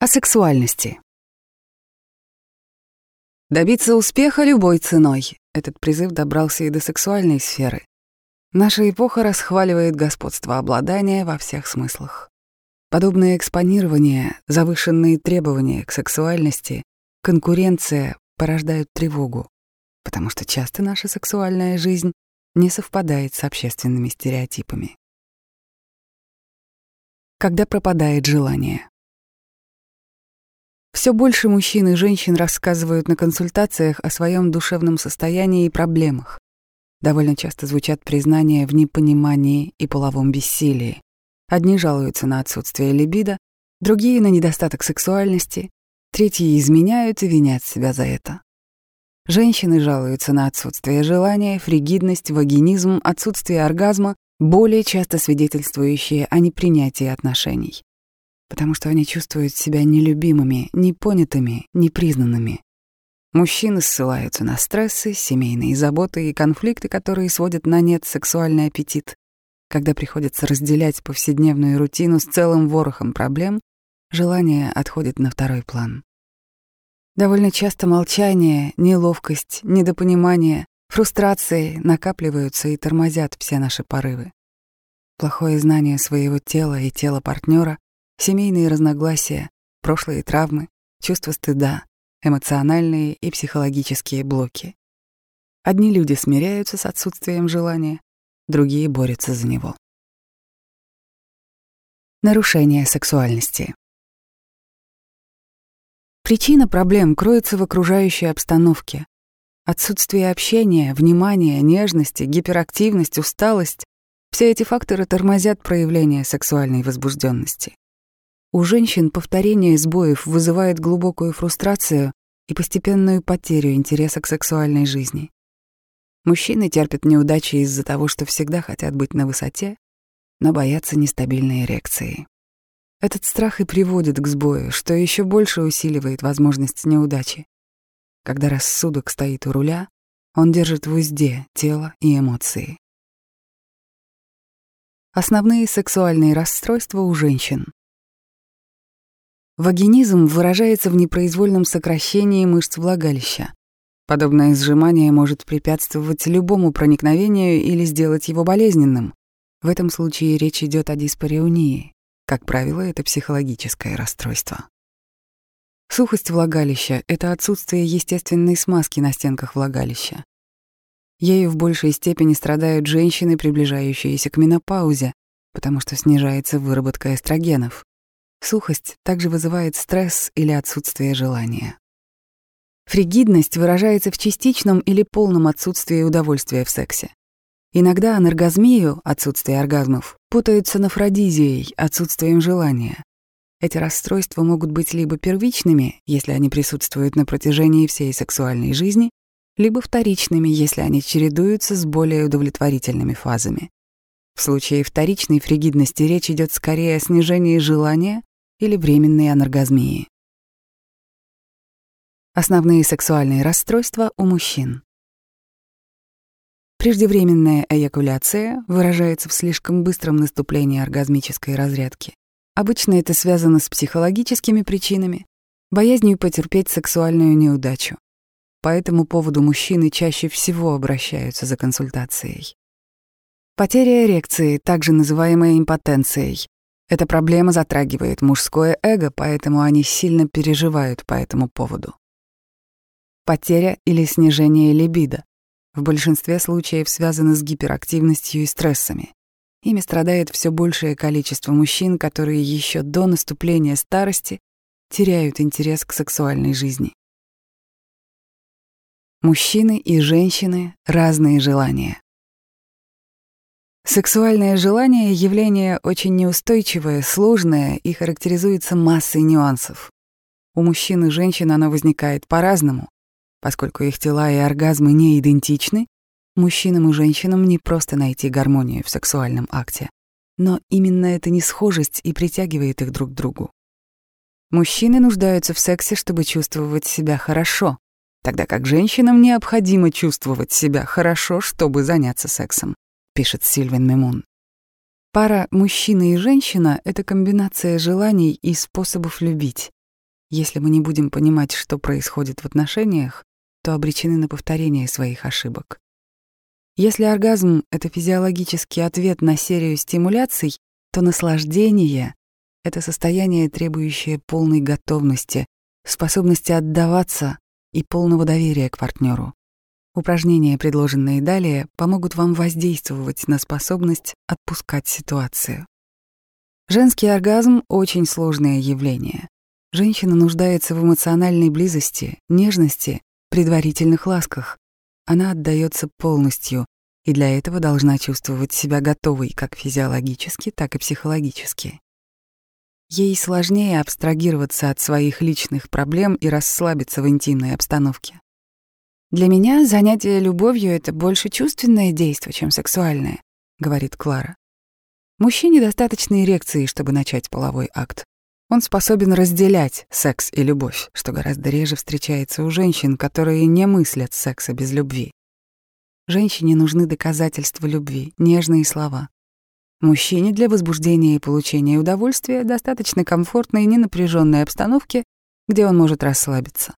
О сексуальности. Добиться успеха любой ценой. Этот призыв добрался и до сексуальной сферы. Наша эпоха расхваливает господство обладания во всех смыслах. Подобное экспонирование, завышенные требования к сексуальности, конкуренция порождают тревогу, потому что часто наша сексуальная жизнь не совпадает с общественными стереотипами. Когда пропадает желание. Все больше мужчин и женщин рассказывают на консультациях о своем душевном состоянии и проблемах. Довольно часто звучат признания в непонимании и половом бессилии. Одни жалуются на отсутствие либидо, другие — на недостаток сексуальности, третьи изменяют и винят себя за это. Женщины жалуются на отсутствие желания, фригидность, вагинизм, отсутствие оргазма, более часто свидетельствующие о непринятии отношений потому что они чувствуют себя нелюбимыми, непонятыми, непризнанными. Мужчины ссылаются на стрессы, семейные заботы и конфликты, которые сводят на нет сексуальный аппетит. Когда приходится разделять повседневную рутину с целым ворохом проблем, желание отходит на второй план. Довольно часто молчание, неловкость, недопонимание, фрустрации накапливаются и тормозят все наши порывы. Плохое знание своего тела и тела партнера Семейные разногласия, прошлые травмы, чувство стыда, эмоциональные и психологические блоки. Одни люди смиряются с отсутствием желания, другие борются за него. Нарушение сексуальности. Причина проблем кроется в окружающей обстановке. Отсутствие общения, внимания, нежности, гиперактивность, усталость — все эти факторы тормозят проявление сексуальной возбужденности. У женщин повторение сбоев вызывает глубокую фрустрацию и постепенную потерю интереса к сексуальной жизни. Мужчины терпят неудачи из-за того, что всегда хотят быть на высоте, но боятся нестабильной эрекции. Этот страх и приводит к сбою, что еще больше усиливает возможность неудачи. Когда рассудок стоит у руля, он держит в узде тело и эмоции. Основные сексуальные расстройства у женщин. Вагинизм выражается в непроизвольном сокращении мышц влагалища. Подобное сжимание может препятствовать любому проникновению или сделать его болезненным. В этом случае речь идет о диспареунии. Как правило, это психологическое расстройство. Сухость влагалища — это отсутствие естественной смазки на стенках влагалища. Ею в большей степени страдают женщины, приближающиеся к менопаузе, потому что снижается выработка эстрогенов. Сухость также вызывает стресс или отсутствие желания. Фригидность выражается в частичном или полном отсутствии удовольствия в сексе. Иногда аноргазмию, отсутствие оргазмов, путают с анафродизией, отсутствием желания. Эти расстройства могут быть либо первичными, если они присутствуют на протяжении всей сексуальной жизни, либо вторичными, если они чередуются с более удовлетворительными фазами. В случае вторичной фригидности речь идет скорее о снижении желания или временной аноргазмии. Основные сексуальные расстройства у мужчин. Преждевременная эякуляция выражается в слишком быстром наступлении оргазмической разрядки. Обычно это связано с психологическими причинами, боязнью потерпеть сексуальную неудачу. По этому поводу мужчины чаще всего обращаются за консультацией. Потеря эрекции, также называемая импотенцией, эта проблема затрагивает мужское эго, поэтому они сильно переживают по этому поводу. Потеря или снижение либидо в большинстве случаев связаны с гиперактивностью и стрессами. Ими страдает все большее количество мужчин, которые еще до наступления старости теряют интерес к сексуальной жизни. Мужчины и женщины — разные желания. Сексуальное желание — явление очень неустойчивое, сложное и характеризуется массой нюансов. У мужчин и женщин оно возникает по-разному. Поскольку их тела и оргазмы не идентичны, мужчинам и женщинам не просто найти гармонию в сексуальном акте. Но именно эта несхожесть и притягивает их друг к другу. Мужчины нуждаются в сексе, чтобы чувствовать себя хорошо, тогда как женщинам необходимо чувствовать себя хорошо, чтобы заняться сексом пишет Сильвин Мемун. Пара мужчина и женщина — это комбинация желаний и способов любить. Если мы не будем понимать, что происходит в отношениях, то обречены на повторение своих ошибок. Если оргазм — это физиологический ответ на серию стимуляций, то наслаждение — это состояние, требующее полной готовности, способности отдаваться и полного доверия к партнеру. Упражнения, предложенные далее, помогут вам воздействовать на способность отпускать ситуацию. Женский оргазм — очень сложное явление. Женщина нуждается в эмоциональной близости, нежности, предварительных ласках. Она отдается полностью, и для этого должна чувствовать себя готовой как физиологически, так и психологически. Ей сложнее абстрагироваться от своих личных проблем и расслабиться в интимной обстановке. «Для меня занятие любовью — это больше чувственное действие, чем сексуальное», — говорит Клара. Мужчине достаточно эрекции, чтобы начать половой акт. Он способен разделять секс и любовь, что гораздо реже встречается у женщин, которые не мыслят секса без любви. Женщине нужны доказательства любви, нежные слова. Мужчине для возбуждения и получения удовольствия достаточно комфортной и ненапряженной обстановки, где он может расслабиться.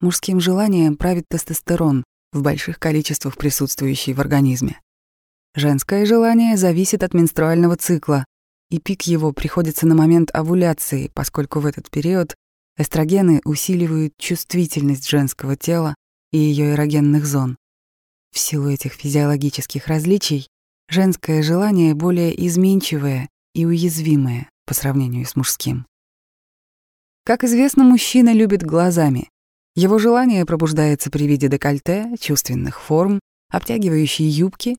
Мужским желанием правит тестостерон, в больших количествах присутствующий в организме. Женское желание зависит от менструального цикла, и пик его приходится на момент овуляции, поскольку в этот период эстрогены усиливают чувствительность женского тела и ее эрогенных зон. В силу этих физиологических различий женское желание более изменчивое и уязвимое по сравнению с мужским. Как известно, мужчина любит глазами, его желание пробуждается при виде декольте, чувственных форм, обтягивающей юбки.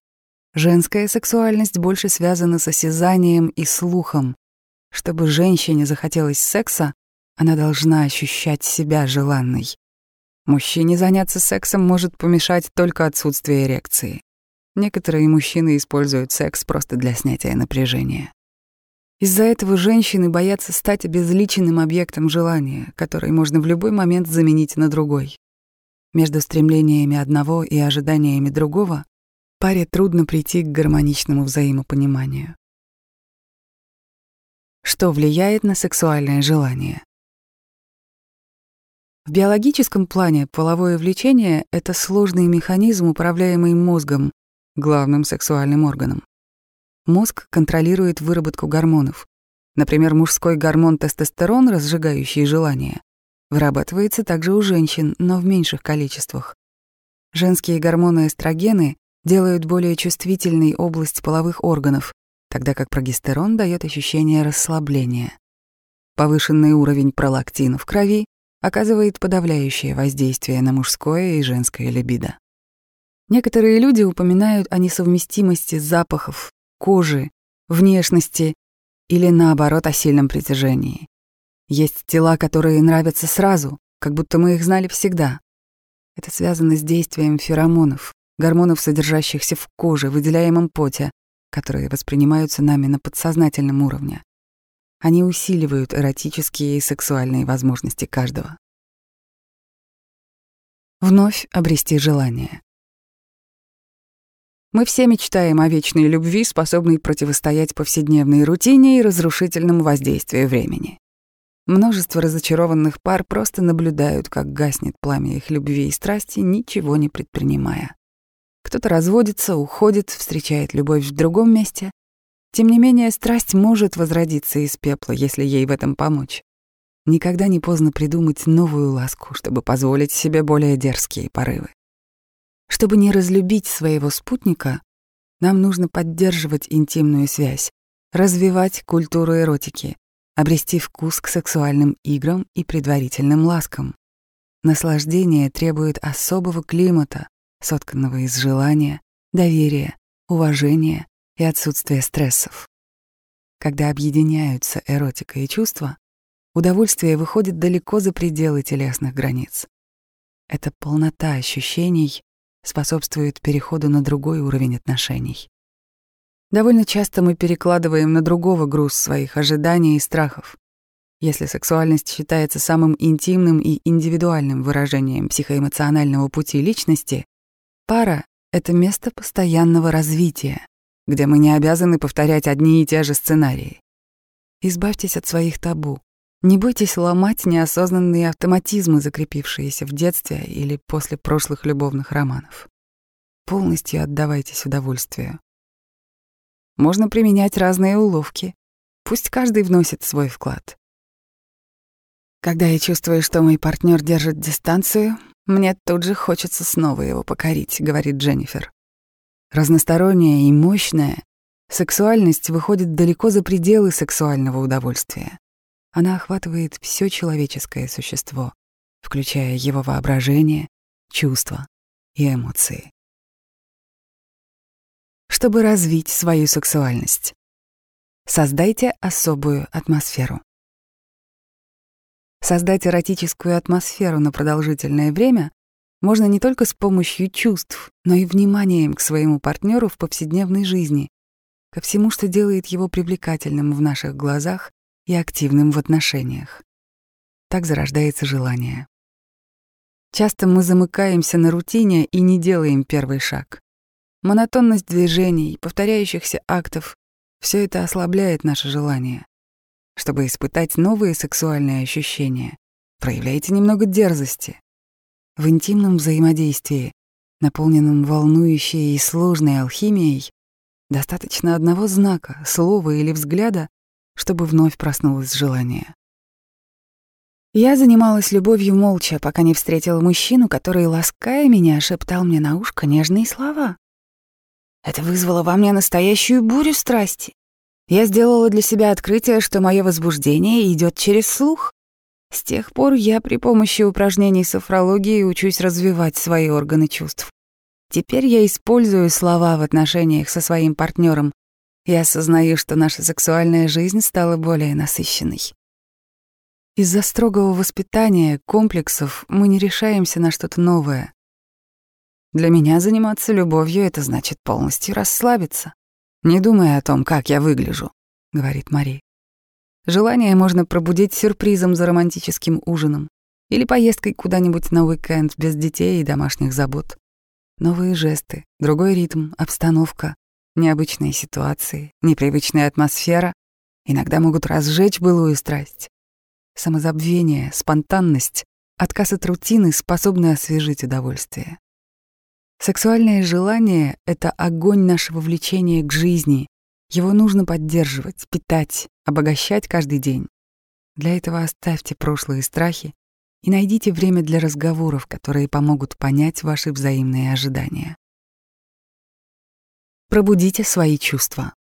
Женская сексуальность больше связана с осязанием и слухом. Чтобы женщине захотелось секса, она должна ощущать себя желанной. Мужчине заняться сексом может помешать только отсутствие эрекции. Некоторые мужчины используют секс просто для снятия напряжения. Из-за этого женщины боятся стать обезличенным объектом желания, который можно в любой момент заменить на другой. Между стремлениями одного и ожиданиями другого паре трудно прийти к гармоничному взаимопониманию. Что влияет на сексуальное желание? В биологическом плане половое влечение — это сложный механизм, управляемый мозгом, главным сексуальным органом. Мозг контролирует выработку гормонов. Например, мужской гормон тестостерон, разжигающий желание, вырабатывается также у женщин, но в меньших количествах. Женские гормоны эстрогены делают более чувствительной область половых органов, тогда как прогестерон дает ощущение расслабления. Повышенный уровень пролактина в крови оказывает подавляющее воздействие на мужское и женское либидо. Некоторые люди упоминают о несовместимости запахов, кожи, внешности или, наоборот, о сильном притяжении. Есть тела, которые нравятся сразу, как будто мы их знали всегда. Это связано с действием феромонов, гормонов, содержащихся в коже, выделяемом поте, которые воспринимаются нами на подсознательном уровне. Они усиливают эротические и сексуальные возможности каждого. Вновь обрести желание. Мы все мечтаем о вечной любви, способной противостоять повседневной рутине и разрушительному воздействию времени. Множество разочарованных пар просто наблюдают, как гаснет пламя их любви и страсти, ничего не предпринимая. Кто-то разводится, уходит, встречает любовь в другом месте. Тем не менее, страсть может возродиться из пепла, если ей в этом помочь. Никогда не поздно придумать новую ласку, чтобы позволить себе более дерзкие порывы. Чтобы не разлюбить своего спутника, нам нужно поддерживать интимную связь, развивать культуру эротики, обрести вкус к сексуальным играм и предварительным ласкам. Наслаждение требует особого климата, сотканного из желания, доверия, уважения и отсутствия стрессов. Когда объединяются эротика и чувства, удовольствие выходит далеко за пределы телесных границ. Это полнота ощущений, способствует переходу на другой уровень отношений. Довольно часто мы перекладываем на другого груз своих ожиданий и страхов. Если сексуальность считается самым интимным и индивидуальным выражением психоэмоционального пути личности, пара — это место постоянного развития, где мы не обязаны повторять одни и те же сценарии. Избавьтесь от своих табу, Не бойтесь ломать неосознанные автоматизмы, закрепившиеся в детстве или после прошлых любовных романов. Полностью отдавайтесь удовольствию. Можно применять разные уловки. Пусть каждый вносит свой вклад. Когда я чувствую, что мой партнер держит дистанцию, мне тут же хочется снова его покорить, говорит Дженнифер. Разносторонняя и мощная, сексуальность выходит далеко за пределы сексуального удовольствия. Она охватывает все человеческое существо, включая его воображение, чувства и эмоции. Чтобы развить свою сексуальность, создайте особую атмосферу. Создать эротическую атмосферу на продолжительное время можно не только с помощью чувств, но и вниманием к своему партнеру в повседневной жизни, ко всему, что делает его привлекательным в наших глазах и активным в отношениях. Так зарождается желание. Часто мы замыкаемся на рутине и не делаем первый шаг. Монотонность движений, повторяющихся актов — все это ослабляет наше желание. Чтобы испытать новые сексуальные ощущения, проявляйте немного дерзости. В интимном взаимодействии, наполненном волнующей и сложной алхимией, достаточно одного знака, слова или взгляда, чтобы вновь проснулось желание. Я занималась любовью молча, пока не встретила мужчину, который, лаская меня, шептал мне на ушко нежные слова. Это вызвало во мне настоящую бурю страсти. Я сделала для себя открытие, что мое возбуждение идет через слух. С тех пор я при помощи упражнений софрологии учусь развивать свои органы чувств. Теперь я использую слова в отношениях со своим партнером я осознаю, что наша сексуальная жизнь стала более насыщенной. Из-за строгого воспитания, комплексов мы не решаемся на что-то новое. Для меня заниматься любовью — это значит полностью расслабиться, не думая о том, как я выгляжу, — говорит Мари. Желание можно пробудить сюрпризом за романтическим ужином или поездкой куда-нибудь на уикенд без детей и домашних забот. Новые жесты, другой ритм, обстановка Необычные ситуации, непривычная атмосфера иногда могут разжечь былую страсть. Самозабвение, спонтанность, отказ от рутины способны освежить удовольствие. Сексуальное желание — это огонь нашего влечения к жизни. Его нужно поддерживать, питать, обогащать каждый день. Для этого оставьте прошлые страхи и найдите время для разговоров, которые помогут понять ваши взаимные ожидания. Пробудите свои чувства.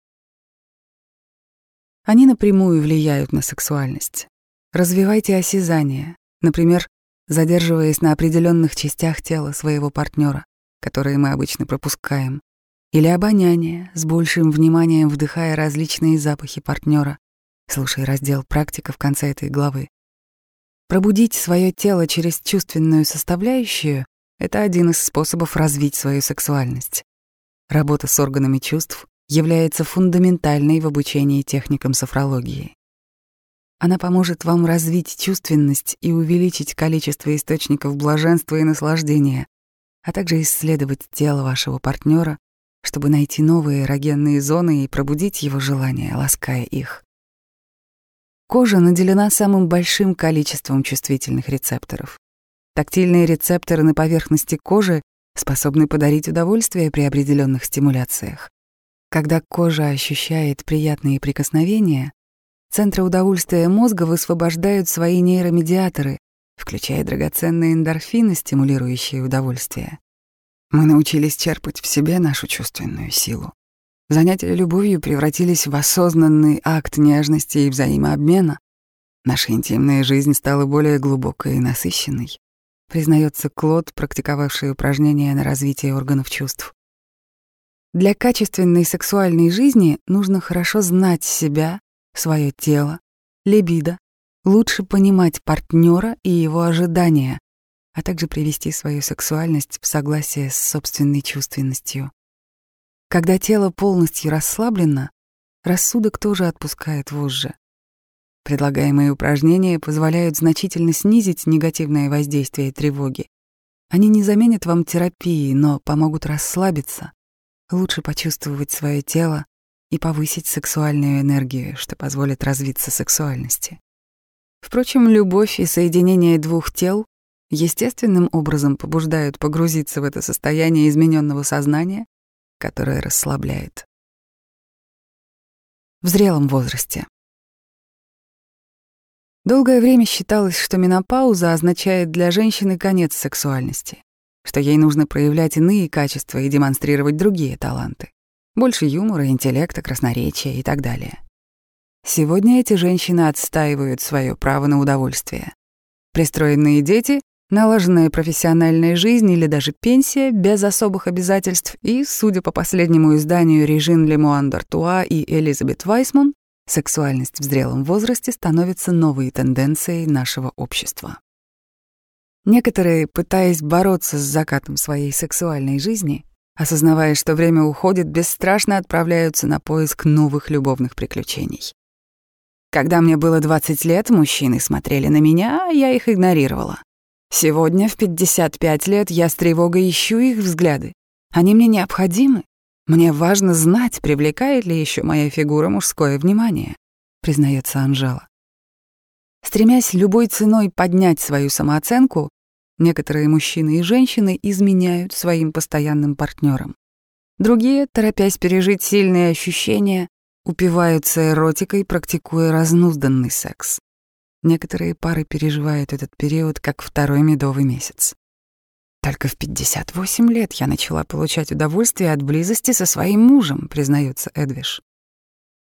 Они напрямую влияют на сексуальность. Развивайте осязание, например, задерживаясь на определенных частях тела своего партнера, которые мы обычно пропускаем, или обоняние, с большим вниманием вдыхая различные запахи партнера. Слушай раздел «Практика» в конце этой главы. Пробудить свое тело через чувственную составляющую — это один из способов развить свою сексуальность. Работа с органами чувств является фундаментальной в обучении техникам софрологии. Она поможет вам развить чувственность и увеличить количество источников блаженства и наслаждения, а также исследовать тело вашего партнера, чтобы найти новые эрогенные зоны и пробудить его желания, лаская их. Кожа наделена самым большим количеством чувствительных рецепторов. Тактильные рецепторы на поверхности кожи способны подарить удовольствие при определенных стимуляциях. Когда кожа ощущает приятные прикосновения, центры удовольствия мозга высвобождают свои нейромедиаторы, включая драгоценные эндорфины, стимулирующие удовольствие. Мы научились черпать в себе нашу чувственную силу. Занятия любовью превратились в осознанный акт нежности и взаимообмена. Наша интимная жизнь стала более глубокой и насыщенной признается Клод, практиковавший упражнения на развитие органов чувств. Для качественной сексуальной жизни нужно хорошо знать себя, свое тело, либидо, лучше понимать партнера и его ожидания, а также привести свою сексуальность в согласие с собственной чувственностью. Когда тело полностью расслаблено, рассудок тоже отпускает вожжи. Предлагаемые упражнения позволяют значительно снизить негативное воздействие тревоги. Они не заменят вам терапии, но помогут расслабиться, лучше почувствовать свое тело и повысить сексуальную энергию, что позволит развиться сексуальности. Впрочем, любовь и соединение двух тел естественным образом побуждают погрузиться в это состояние измененного сознания, которое расслабляет. В зрелом возрасте. Долгое время считалось, что менопауза означает для женщины конец сексуальности, что ей нужно проявлять иные качества и демонстрировать другие таланты. Больше юмора, интеллекта, красноречия и так далее. Сегодня эти женщины отстаивают свое право на удовольствие. Пристроенные дети, налаженная профессиональная жизнь или даже пенсия без особых обязательств и, судя по последнему изданию Режин Лемуан Д'Артуа и Элизабет Вайсман, сексуальность в зрелом возрасте становится новой тенденцией нашего общества. Некоторые, пытаясь бороться с закатом своей сексуальной жизни, осознавая, что время уходит, бесстрашно отправляются на поиск новых любовных приключений. Когда мне было 20 лет, мужчины смотрели на меня, а я их игнорировала. Сегодня, в 55 лет, я с тревогой ищу их взгляды. Они мне необходимы. Мне важно знать, привлекает ли еще моя фигура мужское внимание, признается Анжела. Стремясь любой ценой поднять свою самооценку, некоторые мужчины и женщины изменяют своим постоянным партнерам. Другие, торопясь пережить сильные ощущения, упиваются эротикой, практикуя разнузданный секс. Некоторые пары переживают этот период как второй медовый месяц. Только в 58 лет я начала получать удовольствие от близости со своим мужем, признается Эдвиш.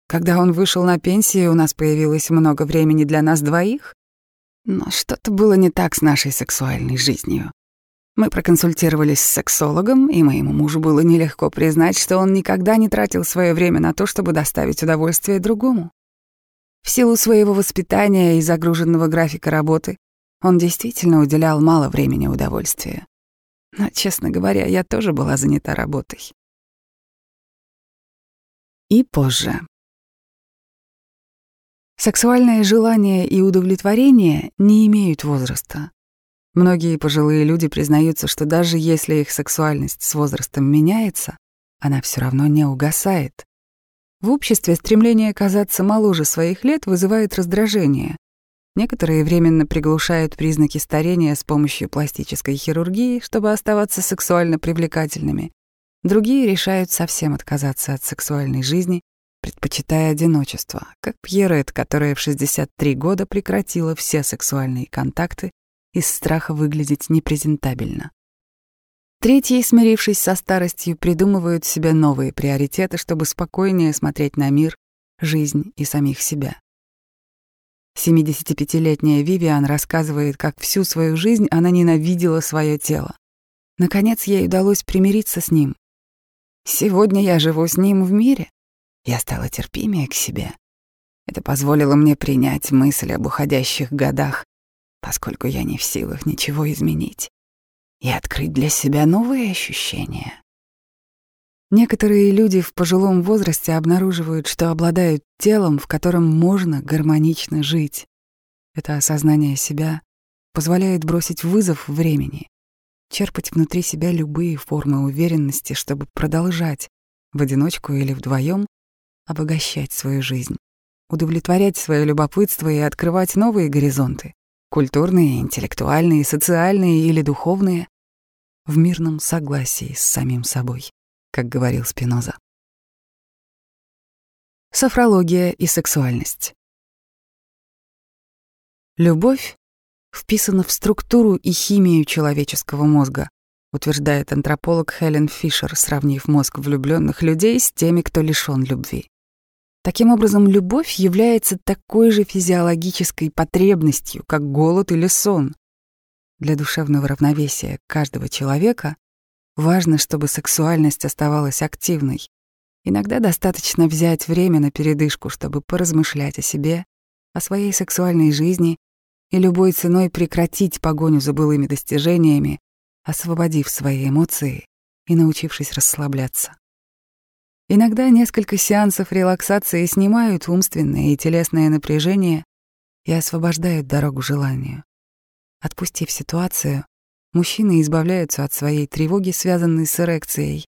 Когда он вышел на пенсию, у нас появилось много времени для нас двоих, но что-то было не так с нашей сексуальной жизнью. Мы проконсультировались с сексологом, и моему мужу было нелегко признать, что он никогда не тратил свое время на то, чтобы доставить удовольствие другому. В силу своего воспитания и загруженного графика работы он действительно уделял мало времени удовольствию. Но, честно говоря, я тоже была занята работой. И позже. Сексуальное желание и удовлетворение не имеют возраста. Многие пожилые люди признаются, что даже если их сексуальность с возрастом меняется, она все равно не угасает. В обществе стремление казаться моложе своих лет вызывает раздражение, Некоторые временно приглушают признаки старения с помощью пластической хирургии, чтобы оставаться сексуально привлекательными. Другие решают совсем отказаться от сексуальной жизни, предпочитая одиночество, как Пьерет, которая в 63 года прекратила все сексуальные контакты из страха выглядеть непрезентабельно. Третьи, смирившись со старостью, придумывают себе новые приоритеты, чтобы спокойнее смотреть на мир, жизнь и самих себя. 75-летняя Вивиан рассказывает, как всю свою жизнь она ненавидела свое тело. Наконец ей удалось примириться с ним. Сегодня я живу с ним в мире. Я стала терпимее к себе. Это позволило мне принять мысль об уходящих годах, поскольку я не в силах ничего изменить, и открыть для себя новые ощущения. Некоторые люди в пожилом возрасте обнаруживают, что обладают телом, в котором можно гармонично жить. Это осознание себя позволяет бросить вызов времени, черпать внутри себя любые формы уверенности, чтобы продолжать в одиночку или вдвоем обогащать свою жизнь, удовлетворять свое любопытство и открывать новые горизонты, культурные, интеллектуальные, социальные или духовные, в мирном согласии с самим собой как говорил Спиноза. Софрология и сексуальность. Любовь вписана в структуру и химию человеческого мозга, утверждает антрополог Хелен Фишер, сравнив мозг влюбленных людей с теми, кто лишён любви. Таким образом, любовь является такой же физиологической потребностью, как голод или сон. Для душевного равновесия каждого человека Важно, чтобы сексуальность оставалась активной. Иногда достаточно взять время на передышку, чтобы поразмышлять о себе, о своей сексуальной жизни и любой ценой прекратить погоню за былыми достижениями, освободив свои эмоции и научившись расслабляться. Иногда несколько сеансов релаксации снимают умственное и телесное напряжение и освобождают дорогу желанию. Отпустив ситуацию, Мужчины избавляются от своей тревоги, связанной с эрекцией,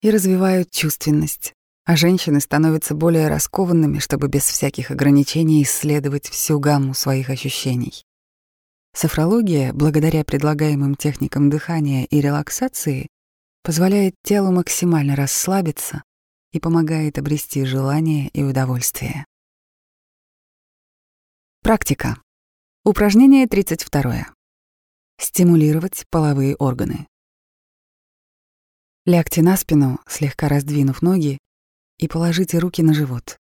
и развивают чувственность, а женщины становятся более раскованными, чтобы без всяких ограничений исследовать всю гамму своих ощущений. Софрология, благодаря предлагаемым техникам дыхания и релаксации, позволяет телу максимально расслабиться и помогает обрести желание и удовольствие. Практика. Упражнение 32. Стимулировать половые органы. Лягте на спину, слегка раздвинув ноги, и положите руки на живот.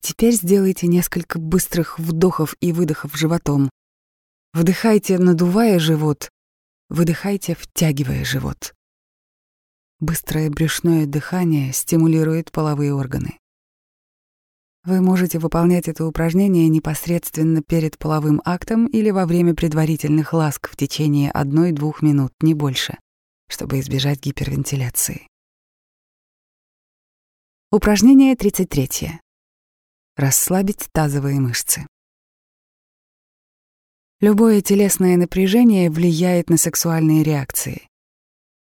Теперь сделайте несколько быстрых вдохов и выдохов животом. Вдыхайте, надувая живот, выдыхайте, втягивая живот. Быстрое брюшное дыхание стимулирует половые органы. Вы можете выполнять это упражнение непосредственно перед половым актом или во время предварительных ласк в течение 1-2 минут, не больше, чтобы избежать гипервентиляции. Упражнение 33. Расслабить тазовые мышцы. Любое телесное напряжение влияет на сексуальные реакции.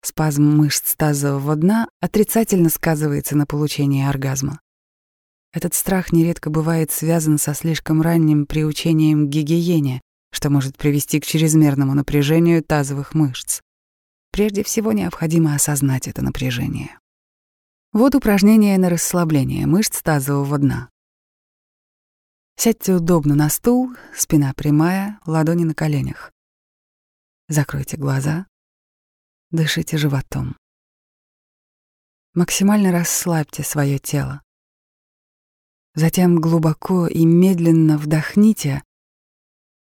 Спазм мышц тазового дна отрицательно сказывается на получении оргазма. Этот страх нередко бывает связан со слишком ранним приучением к гигиене, что может привести к чрезмерному напряжению тазовых мышц. Прежде всего необходимо осознать это напряжение. Вот упражнение на расслабление мышц тазового дна. Сядьте удобно на стул, спина прямая, ладони на коленях. Закройте глаза, дышите животом. Максимально расслабьте свое тело. Затем глубоко и медленно вдохните,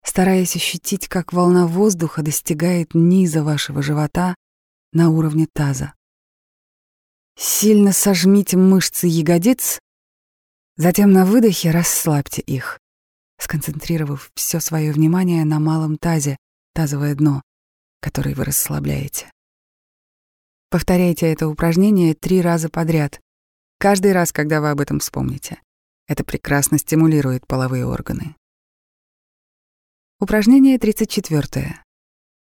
стараясь ощутить, как волна воздуха достигает низа вашего живота на уровне таза. Сильно сожмите мышцы ягодиц, затем на выдохе расслабьте их, сконцентрировав все свое внимание на малом тазе, тазовое дно, который вы расслабляете. Повторяйте это упражнение три раза подряд, каждый раз, когда вы об этом вспомните. Это прекрасно стимулирует половые органы. Упражнение 34.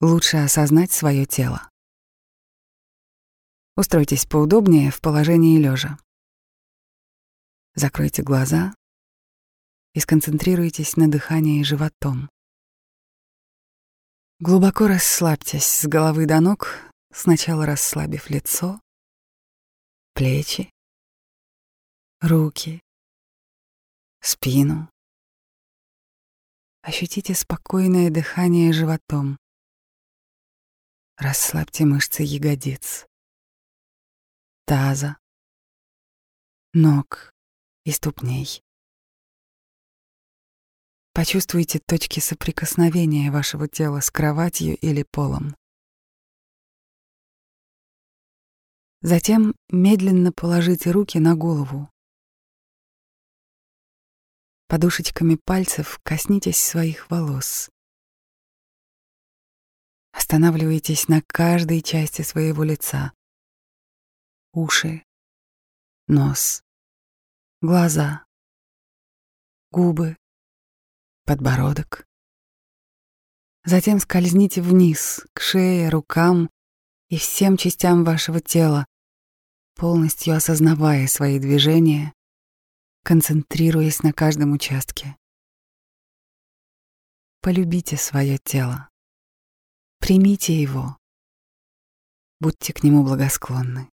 Лучше осознать свое тело. Устройтесь поудобнее в положении лежа. Закройте глаза и сконцентрируйтесь на дыхании животом. Глубоко расслабьтесь с головы до ног, сначала расслабив лицо, плечи, руки, спину. Ощутите спокойное дыхание животом. Расслабьте мышцы ягодиц, таза, ног и ступней. Почувствуйте точки соприкосновения вашего тела с кроватью или полом. Затем медленно положите руки на голову Подушечками пальцев коснитесь своих волос. Останавливайтесь на каждой части своего лица. Уши, нос, глаза, губы, подбородок. Затем скользните вниз, к шее, рукам и всем частям вашего тела, полностью осознавая свои движения концентрируясь на каждом участке. Полюбите свое тело. Примите его. Будьте к нему благосклонны.